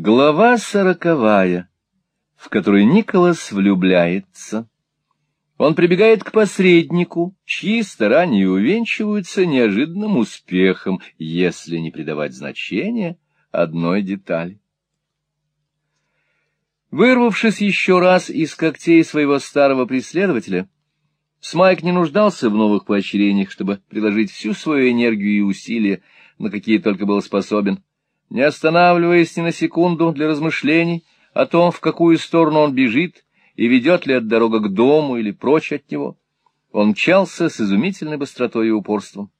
Глава сороковая, в которой Николас влюбляется. Он прибегает к посреднику, чьи старания увенчиваются неожиданным успехом, если не придавать значения одной детали. Вырвавшись еще раз из когтей своего старого преследователя, Смайк не нуждался в новых поощрениях, чтобы приложить всю свою энергию и усилия, на какие только был способен, не останавливаясь ни на секунду для размышлений о том, в какую сторону он бежит и ведет ли от дорога к дому или прочь от него. Он мчался с изумительной быстротой и упорством.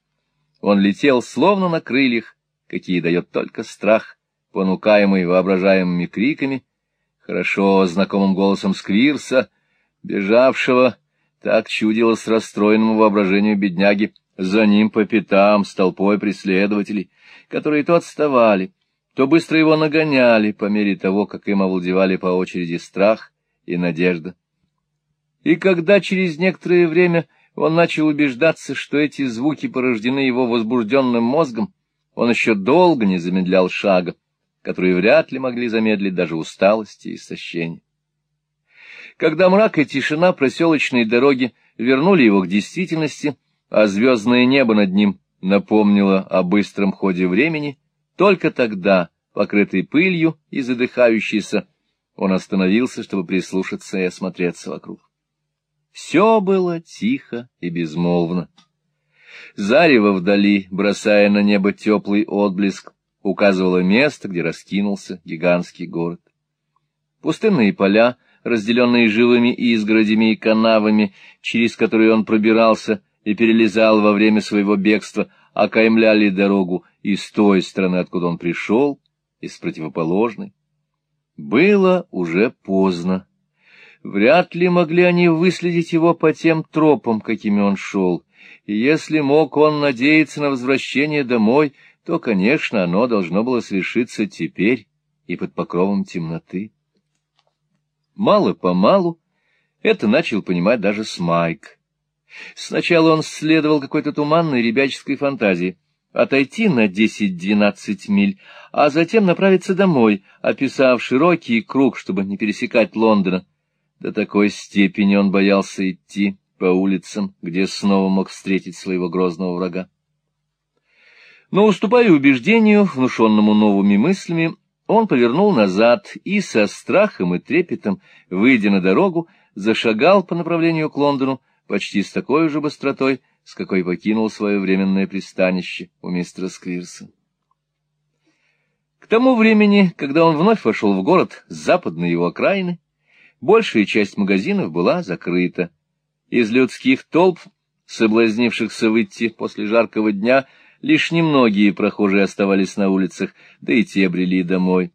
Он летел словно на крыльях, какие дает только страх, понукаемый воображаемыми криками, хорошо знакомым голосом Сквирса, бежавшего, так чудилось расстроенному воображению бедняги, за ним по пятам с толпой преследователей, которые то отставали, то быстро его нагоняли по мере того, как им овладевали по очереди страх и надежда. И когда через некоторое время он начал убеждаться, что эти звуки порождены его возбужденным мозгом, он еще долго не замедлял шага, которые вряд ли могли замедлить даже усталость и истощение. Когда мрак и тишина проселочной дороги вернули его к действительности, а звездное небо над ним напомнило о быстром ходе времени, только тогда, покрытый пылью и задыхающийся, он остановился, чтобы прислушаться и осмотреться вокруг. Все было тихо и безмолвно. Зарево вдали, бросая на небо теплый отблеск, указывало место, где раскинулся гигантский город. Пустынные поля, разделенные живыми изгородями и канавами, через которые он пробирался и перелезал во время своего бегства, окаймляли дорогу и с той стороны, откуда он пришел, и с противоположной. Было уже поздно. Вряд ли могли они выследить его по тем тропам, какими он шел, и если мог он надеяться на возвращение домой, то, конечно, оно должно было свершиться теперь и под покровом темноты. Мало-помалу это начал понимать даже Смайк. Сначала он следовал какой-то туманной ребяческой фантазии — отойти на десять-двенадцать миль, а затем направиться домой, описав широкий круг, чтобы не пересекать Лондона. До такой степени он боялся идти по улицам, где снова мог встретить своего грозного врага. Но, уступая убеждению, внушенному новыми мыслями, он повернул назад и со страхом и трепетом, выйдя на дорогу, зашагал по направлению к Лондону, почти с такой же быстротой, с какой покинул свое временное пристанище у мистера Сквирса. К тому времени, когда он вновь вошел в город с западной его окраины, большая часть магазинов была закрыта. Из людских толп, соблазнившихся выйти после жаркого дня, лишь немногие прохожие оставались на улицах, да и те брели домой.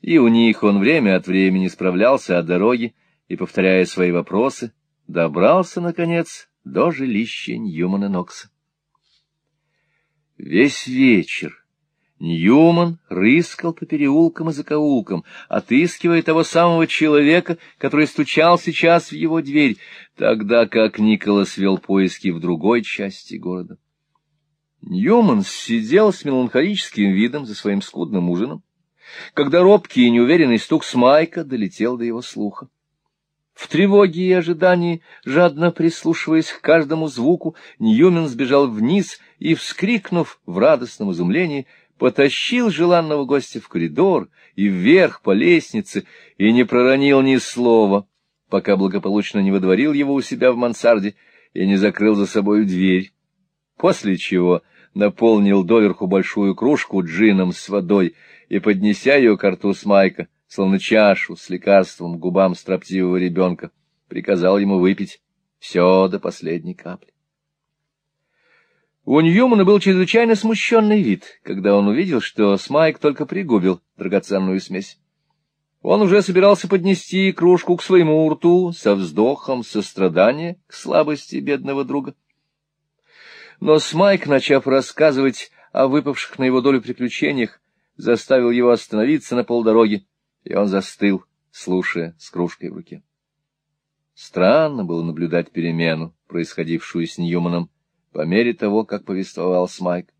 И у них он время от времени справлялся о дороге и, повторяя свои вопросы, добрался, наконец, до жилища Ньюмана Нокса. Весь вечер Ньюман рыскал по переулкам и закоулкам, отыскивая того самого человека, который стучал сейчас в его дверь, тогда как Николас вел поиски в другой части города. Ньюман сидел с меланхолическим видом за своим скудным ужином, когда робкий и неуверенный стук Смайка долетел до его слуха. В тревоге и ожидании, жадно прислушиваясь к каждому звуку, Ньюмен сбежал вниз и, вскрикнув в радостном изумлении, потащил желанного гостя в коридор и вверх по лестнице и не проронил ни слова, пока благополучно не водворил его у себя в мансарде и не закрыл за собой дверь. После чего наполнил доверху большую кружку джином с водой и, поднеся ее к рту Смайка, словно чашу с лекарством губам строптивого ребенка, приказал ему выпить все до последней капли. У Ньюмана был чрезвычайно смущенный вид, когда он увидел, что Смайк только пригубил драгоценную смесь. Он уже собирался поднести кружку к своему рту со вздохом сострадания к слабости бедного друга. Но Смайк, начав рассказывать о выпавших на его долю приключениях, заставил его остановиться на полдороги и он застыл, слушая с кружкой в руке. Странно было наблюдать перемену, происходившую с Ньюманом, по мере того, как повествовал Смайк.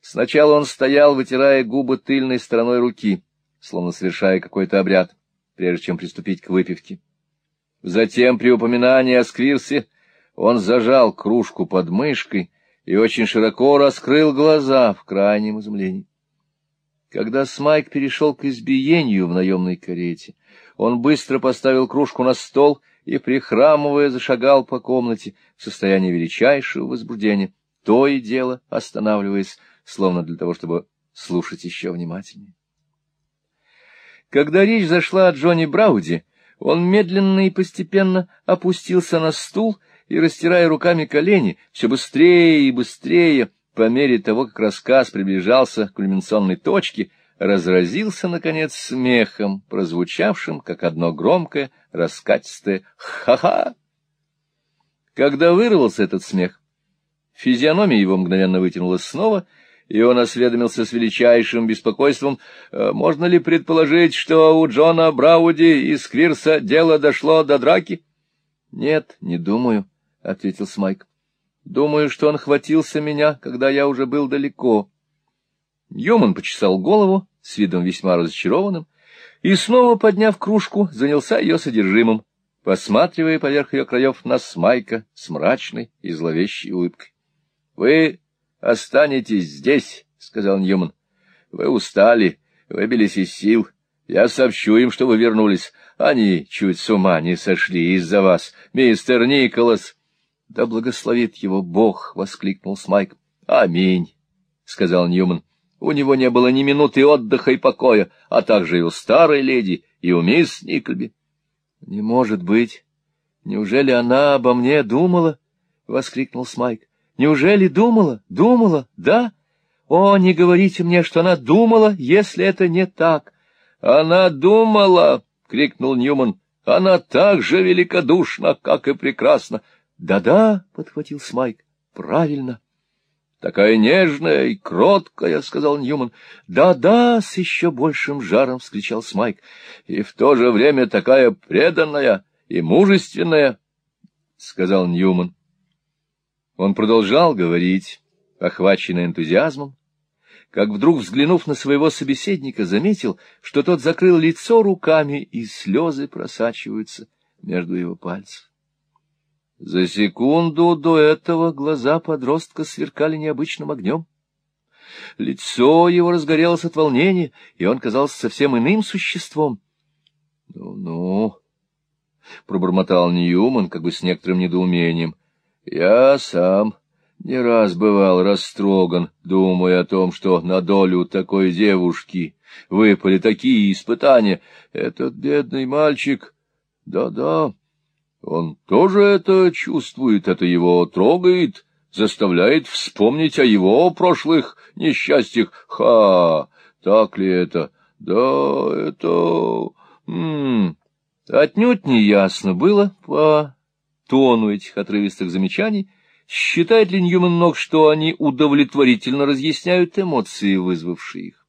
Сначала он стоял, вытирая губы тыльной стороной руки, словно совершая какой-то обряд, прежде чем приступить к выпивке. Затем, при упоминании о Сквирсе, он зажал кружку под мышкой и очень широко раскрыл глаза в крайнем изумлении. Когда Смайк перешел к избиению в наемной карете, он быстро поставил кружку на стол и, прихрамывая, зашагал по комнате в состоянии величайшего возбуждения, то и дело останавливаясь, словно для того, чтобы слушать еще внимательнее. Когда речь зашла о Джонни Брауди, он медленно и постепенно опустился на стул и, растирая руками колени, все быстрее и быстрее, по мере того, как рассказ приближался к кульминационной точке, разразился, наконец, смехом, прозвучавшим, как одно громкое, раскатистое «ха-ха». Когда вырвался этот смех, физиономия его мгновенно вытянулась снова, и он осведомился с величайшим беспокойством, «Э, можно ли предположить, что у Джона Брауди из Квирса дело дошло до драки? — Нет, не думаю, — ответил Смайк. Думаю, что он хватился меня, когда я уже был далеко. Юман почесал голову с видом весьма разочарованным и, снова подняв кружку, занялся ее содержимым, посматривая поверх ее краев на Смайка с мрачной и зловещей улыбкой. — Вы останетесь здесь, — сказал Ньюман. — Вы устали, выбились из сил. Я сообщу им, что вы вернулись. Они чуть с ума не сошли из-за вас, мистер Николас. — Да благословит его Бог! — воскликнул Смайк. — Аминь! — сказал Ньюман. — У него не было ни минуты отдыха и покоя, а также и у старой леди, и у мисс Никльби. — Не может быть! Неужели она обо мне думала? — воскликнул Смайк. — Неужели думала? Думала, да? О, не говорите мне, что она думала, если это не так. — Она думала! — крикнул Ньюман. — Она так же великодушна, как и прекрасна. — да-да, — подхватил Смайк, — правильно. — Такая нежная и кроткая, — сказал Ньюман. Да — с еще большим жаром вскричал Смайк. — И в то же время такая преданная и мужественная, — сказал Ньюман. Он продолжал говорить, охваченный энтузиазмом, как вдруг, взглянув на своего собеседника, заметил, что тот закрыл лицо руками, и слезы просачиваются между его пальцев. За секунду до этого глаза подростка сверкали необычным огнем. Лицо его разгорелось от волнения, и он казался совсем иным существом. «Ну, — Ну-ну, — пробормотал Ньюман, как бы с некоторым недоумением. — Я сам не раз бывал растроган, думая о том, что на долю такой девушки выпали такие испытания. Этот бедный мальчик... Да-да... Он тоже это чувствует, это его трогает, заставляет вспомнить о его прошлых несчастьях. Ха! Так ли это? Да, это... М -м. Отнюдь не ясно было по тону этих отрывистых замечаний, считает ли Ньюман Ног, что они удовлетворительно разъясняют эмоции, вызвавшие их.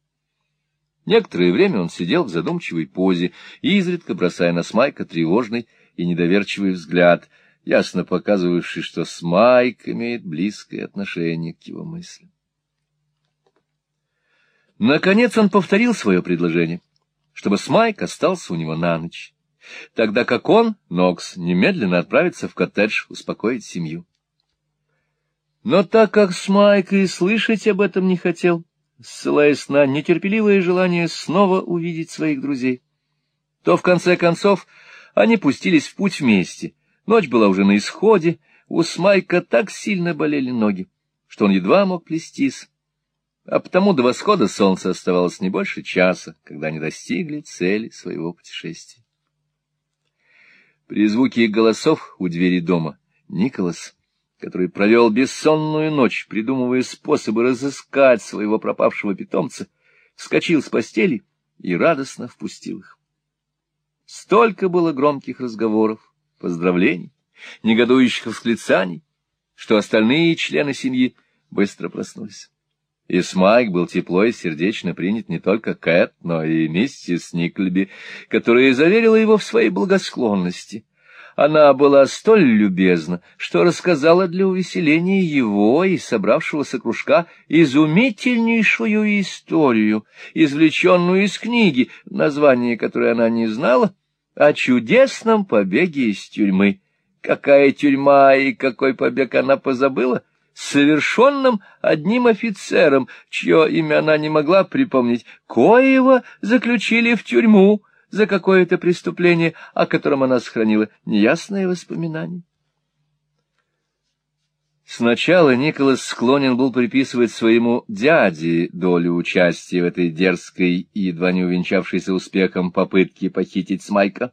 Некоторое время он сидел в задумчивой позе, изредка бросая на Смайка тревожный и недоверчивый взгляд, ясно показывавший, что Смайк имеет близкое отношение к его мыслям. Наконец он повторил свое предложение, чтобы Смайк остался у него на ночь, тогда как он, Нокс, немедленно отправится в коттедж успокоить семью. Но так как Смайк и слышать об этом не хотел, ссылаясь на нетерпеливое желание снова увидеть своих друзей, то в конце концов они пустились в путь вместе. Ночь была уже на исходе, у Смайка так сильно болели ноги, что он едва мог плестись. А потому до восхода солнца оставалось не больше часа, когда они достигли цели своего путешествия. При звуке их голосов у двери дома Николас, который провел бессонную ночь, придумывая способы разыскать своего пропавшего питомца, вскочил с постели и радостно впустил их. Столько было громких разговоров, поздравлений, негодующих восклицаний, что остальные члены семьи быстро проснулись. И Смайк был тепло и сердечно принят не только Кэт, но и миссис Никльби, которая заверила его в своей благосклонности. Она была столь любезна, что рассказала для увеселения его и собравшегося кружка изумительнейшую историю, извлеченную из книги, название которой она не знала, о чудесном побеге из тюрьмы. Какая тюрьма и какой побег она позабыла? Совершенным одним офицером, чье имя она не могла припомнить, коего заключили в тюрьму, за какое-то преступление, о котором она сохранила неясное воспоминание. Сначала Николас склонен был приписывать своему дяде долю участия в этой дерзкой и едва не увенчавшейся успехом попытке похитить Смайка.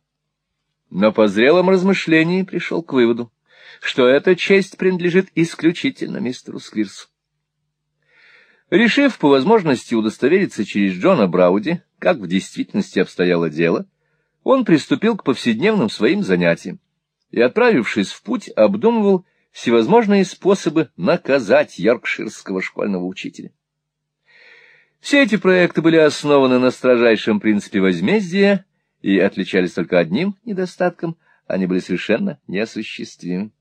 Но по зрелом размышлении пришел к выводу, что эта честь принадлежит исключительно мистеру Сквирсу. Решив по возможности удостовериться через Джона Брауди, как в действительности обстояло дело, он приступил к повседневным своим занятиям и, отправившись в путь, обдумывал всевозможные способы наказать йоркширского школьного учителя. Все эти проекты были основаны на строжайшем принципе возмездия и отличались только одним недостатком — они были совершенно неосуществимы.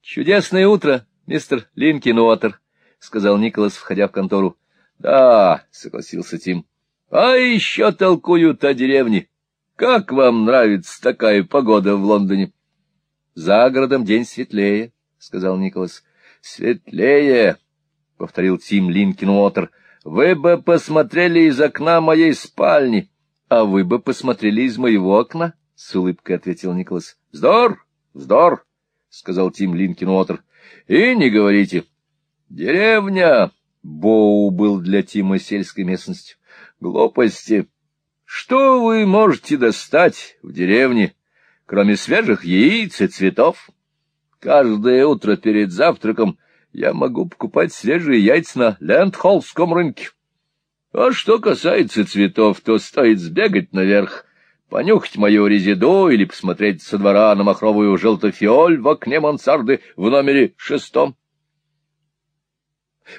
«Чудесное утро, мистер Линкинуотер!» — сказал Николас, входя в контору. — Да, — согласился Тим. — А еще толкуют о деревне. Как вам нравится такая погода в Лондоне? — За городом день светлее, — сказал Николас. — Светлее, — повторил Тим Линкинуотер. — Вы бы посмотрели из окна моей спальни. — А вы бы посмотрели из моего окна, — с улыбкой ответил Николас. — Вздор, вздор, — сказал Тим Линкин-Уотер. — И не говорите. — Деревня! Боу был для Тима сельской местностью. Глупости! Что вы можете достать в деревне, кроме свежих яиц и цветов? Каждое утро перед завтраком я могу покупать свежие яйца на Лендхоллском рынке. А что касается цветов, то стоит сбегать наверх, понюхать мою резиду или посмотреть со двора на махровую желтофиоль в окне мансарды в номере шестом. —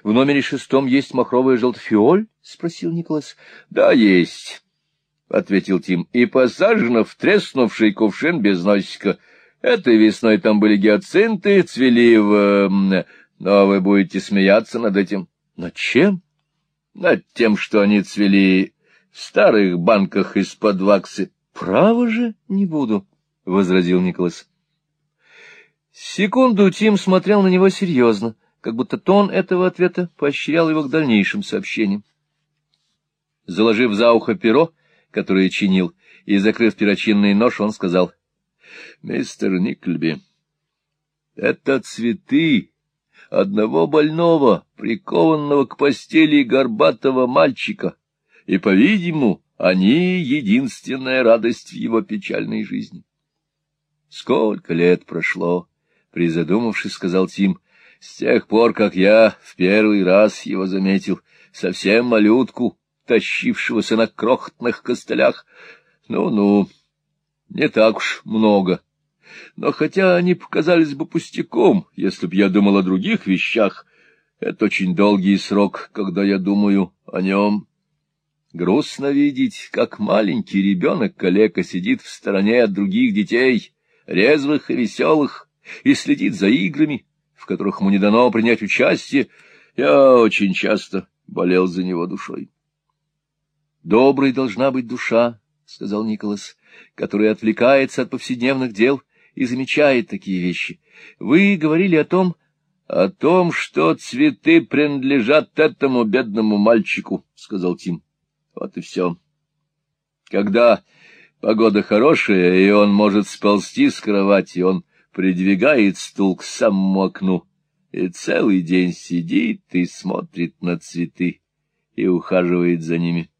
В номере шестом есть махровая желтофиоль? — спросил Николас. — Да, есть, — ответил Тим, — и посажено в треснувший кувшин без носика. Этой весной там были гиацинты, цвели в... Но вы будете смеяться над этим. — Над чем? — Над тем, что они цвели в старых банках из-под ваксы. — Право же не буду, — возразил Николас. Секунду Тим смотрел на него серьезно. — как будто тон этого ответа поощрял его к дальнейшим сообщениям. Заложив за ухо перо, которое чинил, и закрыв перочинный нож, он сказал, — Мистер Никльби, это цветы одного больного, прикованного к постели горбатого мальчика, и, по-видимому, они — единственная радость в его печальной жизни. — Сколько лет прошло, — призадумавшись, сказал Тим, с тех пор, как я в первый раз его заметил, совсем малютку, тащившегося на крохотных костылях. Ну-ну, не так уж много. Но хотя они показались бы пустяком, если б я думал о других вещах, это очень долгий срок, когда я думаю о нем. Грустно видеть, как маленький ребенок-калека сидит в стороне от других детей, резвых и веселых, и следит за играми, в которых ему не дано принять участие, я очень часто болел за него душой. «Доброй должна быть душа», — сказал Николас, — «которая отвлекается от повседневных дел и замечает такие вещи. Вы говорили о том, о том, что цветы принадлежат этому бедному мальчику», — сказал Тим. «Вот и все. Когда погода хорошая, и он может сползти с кровати, он придвигает стул к самому окну и целый день сидит и смотрит на цветы и ухаживает за ними.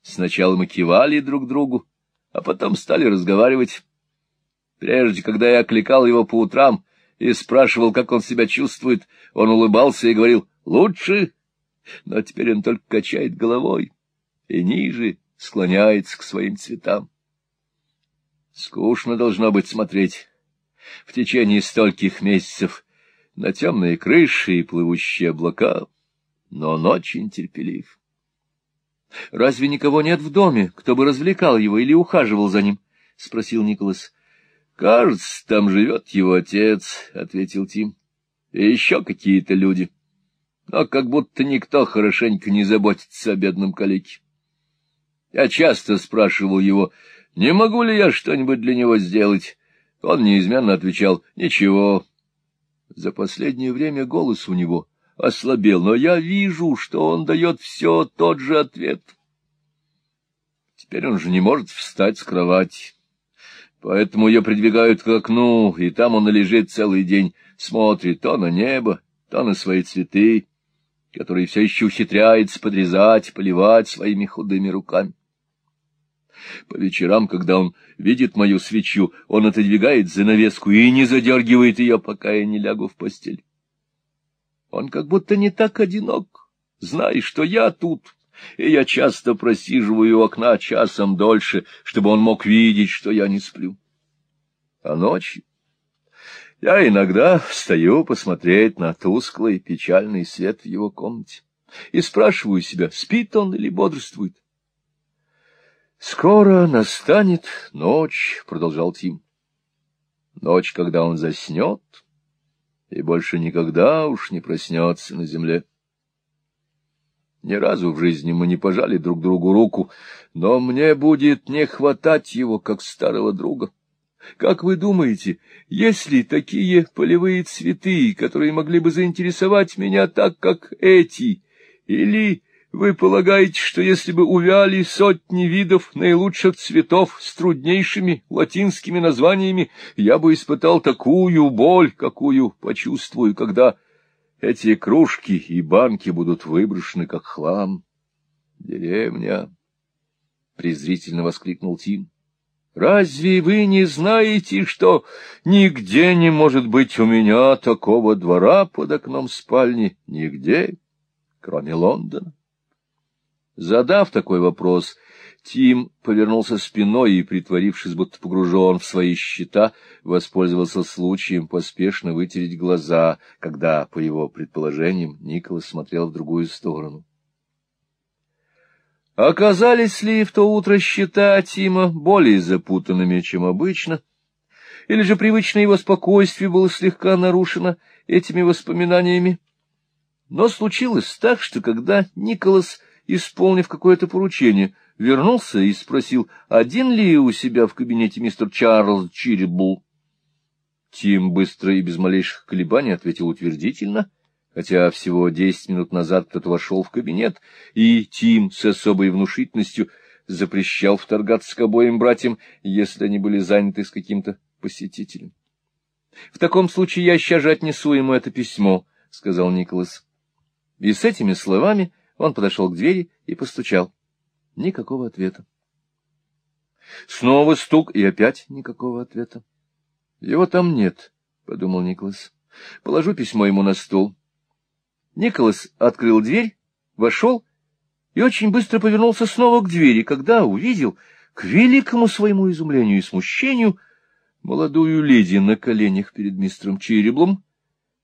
Сначала мы кивали друг другу, а потом стали разговаривать. Прежде, когда я окликал его по утрам и спрашивал, как он себя чувствует, он улыбался и говорил «лучше», но теперь он только качает головой и ниже склоняется к своим цветам. Скучно должно быть смотреть в течение стольких месяцев на темные крыши и плывущие облака, но он очень терпелив. — Разве никого нет в доме, кто бы развлекал его или ухаживал за ним? — спросил Николас. — Кажется, там живет его отец, — ответил Тим. — И еще какие-то люди. Но как будто никто хорошенько не заботится о бедном калеке. Я часто спрашивал его, не могу ли я что-нибудь для него сделать. Он неизменно отвечал «Ничего». За последнее время голос у него ослабел, но я вижу, что он дает все тот же ответ. Теперь он же не может встать с кровати. Поэтому ее придвигают к окну, и там он лежит целый день, смотрит то на небо, то на свои цветы, которые все еще ухитряется подрезать, поливать своими худыми руками. По вечерам, когда он видит мою свечу, он отодвигает занавеску и не задергивает ее, пока я не лягу в постель. Он как будто не так одинок, зная, что я тут, и я часто просиживаю у окна часом дольше, чтобы он мог видеть, что я не сплю. А ночью я иногда встаю посмотреть на тусклый печальный свет в его комнате и спрашиваю себя, спит он или бодрствует. «Скоро настанет ночь», — продолжал Тим. «Ночь, когда он заснет и больше никогда уж не проснется на земле». Ни разу в жизни мы не пожали друг другу руку, но мне будет не хватать его, как старого друга. Как вы думаете, есть ли такие полевые цветы, которые могли бы заинтересовать меня так, как эти? Или вы полагаете, что если бы увяли сотни видов наилучших цветов с труднейшими латинскими названиями, я бы испытал такую боль, какую почувствую, когда эти кружки и банки будут выброшены, как хлам? Деревня! — презрительно воскликнул Тим. — Разве вы не знаете, что нигде не может быть у меня такого двора под окном спальни? Нигде, кроме Лондона. Задав такой вопрос, Тим повернулся спиной и, притворившись, будто погружен в свои счета, воспользовался случаем поспешно вытереть глаза, когда, по его предположениям, Николас смотрел в другую сторону. Оказались ли в то утро счета Тима более запутанными, чем обычно, или же привычное его спокойствие было слегка нарушено этими воспоминаниями? Но случилось так, что когда Николас исполнив какое-то поручение, вернулся и спросил, один ли у себя в кабинете мистер Чарльз Чирибл. Тим быстро и без малейших колебаний ответил утвердительно, хотя всего десять минут назад кто-то вошел в кабинет, и Тим с особой внушительностью запрещал вторгаться к обоим братьям, если они были заняты с каким-то посетителем. — В таком случае я сейчас же отнесу ему это письмо, — сказал Николас. И с этими словами он подошел к двери и постучал. Никакого ответа. Снова стук, и опять никакого ответа. — Его там нет, — подумал Николас. — Положу письмо ему на стол. Николас открыл дверь, вошел и очень быстро повернулся снова к двери, когда увидел, к великому своему изумлению и смущению, молодую леди на коленях перед мистером Череблом,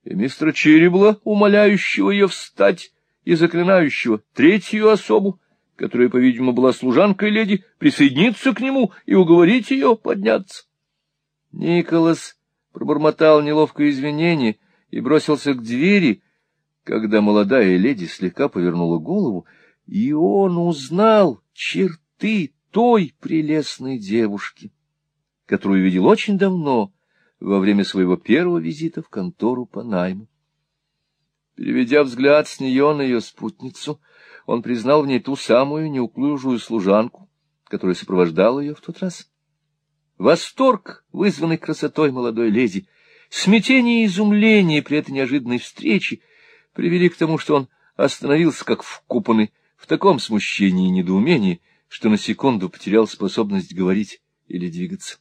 и мистера Черебла, умоляющего ее встать, и заклинающего третью особу, которая, по-видимому, была служанкой леди, присоединиться к нему и уговорить ее подняться. Николас пробормотал неловкое извинение и бросился к двери, когда молодая леди слегка повернула голову, и он узнал черты той прелестной девушки, которую видел очень давно, во время своего первого визита в контору по найму. Переведя взгляд с нее на ее спутницу, он признал в ней ту самую неуклюжую служанку, которая сопровождала ее в тот раз. Восторг, вызванный красотой молодой леди, смятение и изумление при этой неожиданной встрече привели к тому, что он остановился как вкупанный в таком смущении и недоумении, что на секунду потерял способность говорить или двигаться.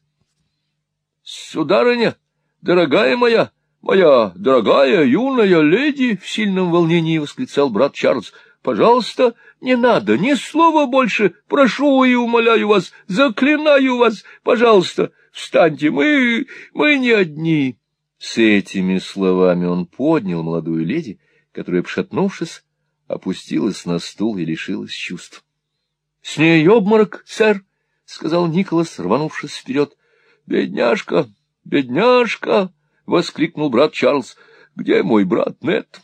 — Сударыня, дорогая моя! — Моя дорогая юная леди, — в сильном волнении восклицал брат Чарльз, — пожалуйста, не надо, ни слова больше, прошу и умоляю вас, заклинаю вас, пожалуйста, встаньте, мы, мы не одни. С этими словами он поднял молодую леди, которая, пшатнувшись, опустилась на стул и лишилась чувств. — С ней обморок, сэр, — сказал Николас, рванувшись вперед. — Бедняжка! Бедняжка! — воскликнул брат Чарльз. — Где мой брат Нет?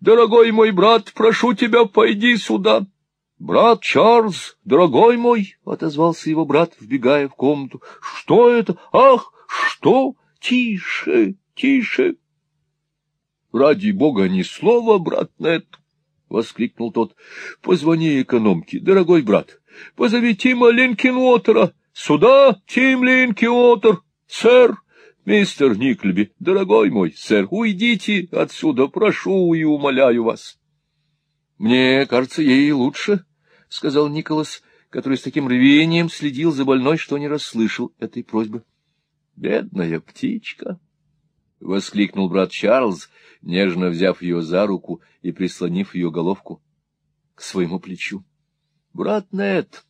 Дорогой мой брат, прошу тебя, пойди сюда. — Брат Чарльз, дорогой мой, — отозвался его брат, вбегая в комнату. — Что это? Ах, что? Тише, тише. — Ради бога, ни слова, брат Нет, — воскликнул тот. — Позвони экономке, дорогой брат. Позови Тима Линкенуотера. Сюда, Тим Линкенуотер, сэр. Мистер Никльби, дорогой мой сэр, уйдите отсюда, прошу и умоляю вас. — Мне кажется, ей лучше, — сказал Николас, который с таким рвением следил за больной, что не расслышал этой просьбы. — Бедная птичка! — воскликнул брат Чарльз, нежно взяв ее за руку и прислонив ее головку к своему плечу. — Брат Нет,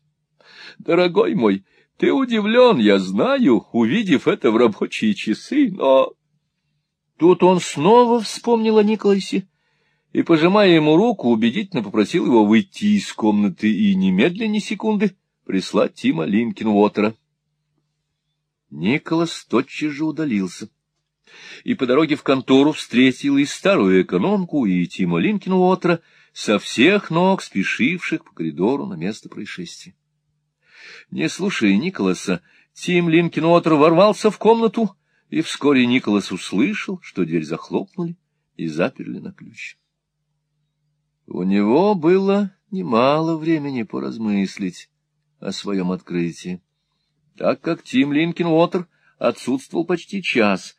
дорогой мой, — ты удивлен, я знаю, увидев это в рабочие часы, но... Тут он снова вспомнил о Николасе и, пожимая ему руку, убедительно попросил его выйти из комнаты и немедленно секунды прислать Тима Линкенуотера. Николас тотчас же удалился, и по дороге в контору встретил и старую экономку, и Тима Линкенуотера, со всех ног спешивших по коридору на место происшествия. Не слушая Николаса, Тим Линкенуотер ворвался в комнату, и вскоре Николас услышал, что дверь захлопнули и заперли на ключ. У него было немало времени поразмыслить о своем открытии, так как Тим Линкенуотер отсутствовал почти час,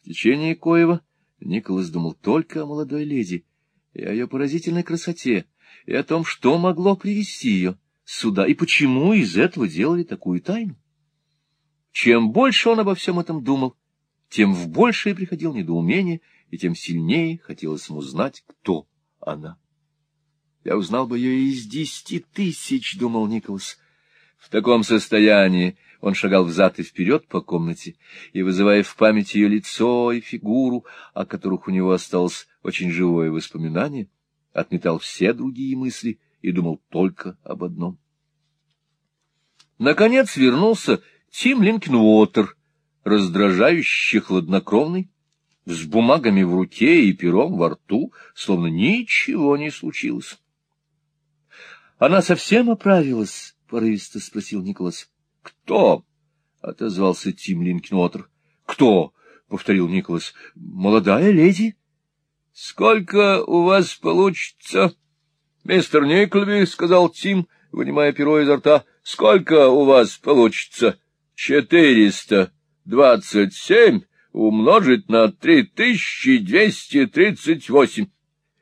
в течение коего Николас думал только о молодой леди и о ее поразительной красоте, и о том, что могло привести ее сюда, и почему из этого делали такую тайну. Чем больше он обо всем этом думал, тем в большее приходил недоумение, и тем сильнее хотелось ему знать, кто она. Я узнал бы ее из десяти тысяч, — думал Николас. В таком состоянии он шагал взад и вперед по комнате, и, вызывая в памяти ее лицо и фигуру, о которых у него осталось очень живое воспоминание, отметал все другие мысли и думал только об одном. Наконец вернулся Тим Линкенуотер, раздражающе хладнокровный, с бумагами в руке и пером во рту, словно ничего не случилось. — Она совсем оправилась? — порывисто спросил Николас. — Кто? — отозвался Тим Линкенуотер. — Кто? — повторил Николас. — Молодая леди. — Сколько у вас получится? — Мистер Никлби, — сказал Тим, вынимая перо изо рта, — сколько у вас получится? — Четыреста двадцать семь умножить на три тысячи двести тридцать восемь.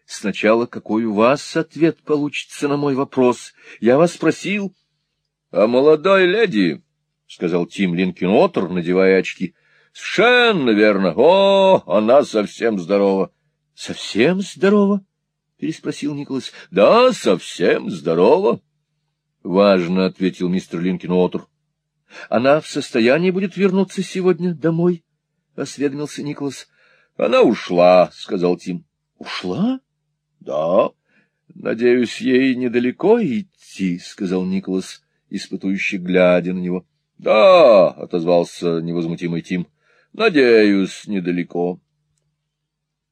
Сначала какой у вас ответ получится на мой вопрос? Я вас спросил. — А молодой леди, — сказал Тим Линкенотер, надевая очки, — совершенно верно. О, она совсем здорова. — Совсем здорова? — переспросил Николас. — Да, совсем здорово. — Важно, — ответил мистер Линкин — Она в состоянии будет вернуться сегодня домой? — осведомился Николас. — Она ушла, — сказал Тим. — Ушла? — Да. — Надеюсь, ей недалеко идти, — сказал Николас, испытующий глядя на него. — Да, — отозвался невозмутимый Тим. — Надеюсь, недалеко.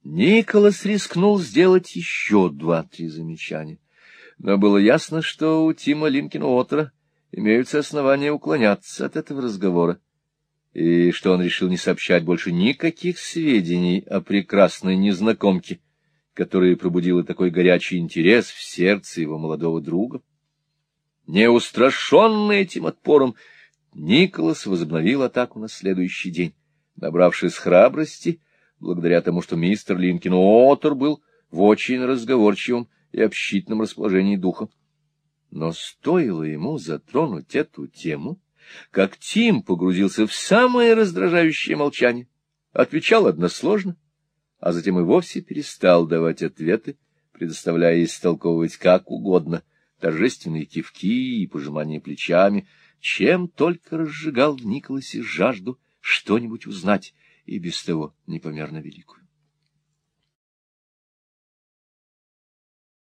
Николас рискнул сделать еще два-три замечания. Но было ясно, что у Тима Линкина-Отера имеются основания уклоняться от этого разговора, и что он решил не сообщать больше никаких сведений о прекрасной незнакомке, которая пробудила такой горячий интерес в сердце его молодого друга. Неустрашенный этим отпором, Николас возобновил атаку на следующий день. Набравшись храбрости, благодаря тому, что мистер Линкин Уотер был в очень разговорчивом и общительном расположении духа. Но стоило ему затронуть эту тему, как Тим погрузился в самое раздражающее молчание, отвечал односложно, а затем и вовсе перестал давать ответы, предоставляя истолковывать как угодно, торжественные кивки и пожимания плечами, чем только разжигал в Николасе жажду что-нибудь узнать, и без того непомерно великую.